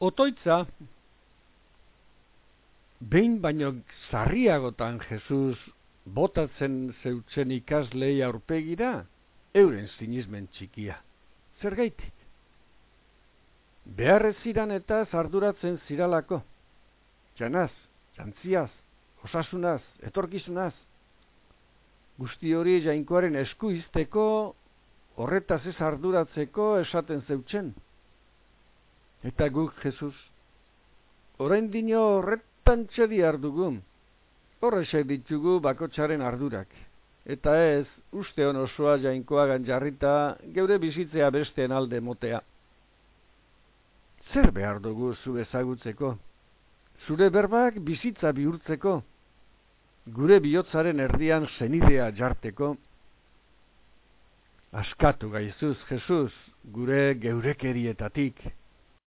Otoitza, behin baino zarriagotan Jesus botatzen zeutzen ikaslei aurpegira, euren sinismen txikia. Zer gaitik? Beharrez ziran eta zarduratzen ziralako. Janaz, jantziaz, osasunaz, etorkizunaz. Guzti hori jainkoaren esku izteko, horretaz ez arduratzeko esaten zeutzen. Eta guk, Jesus, orain dino horretan txedi ardugun. Horrexek ditugu bakotxaren ardurak. Eta ez, uste hon osoa jainkoagan jarrita, geure bizitzea besteen alde motea. Zer behar dugu zu ezagutzeko? Zure berbak bizitza bihurtzeko? Gure bihotzaren erdian zenidea jarteko? Askatu gaizuz, Jesus, gure geurekerietatik.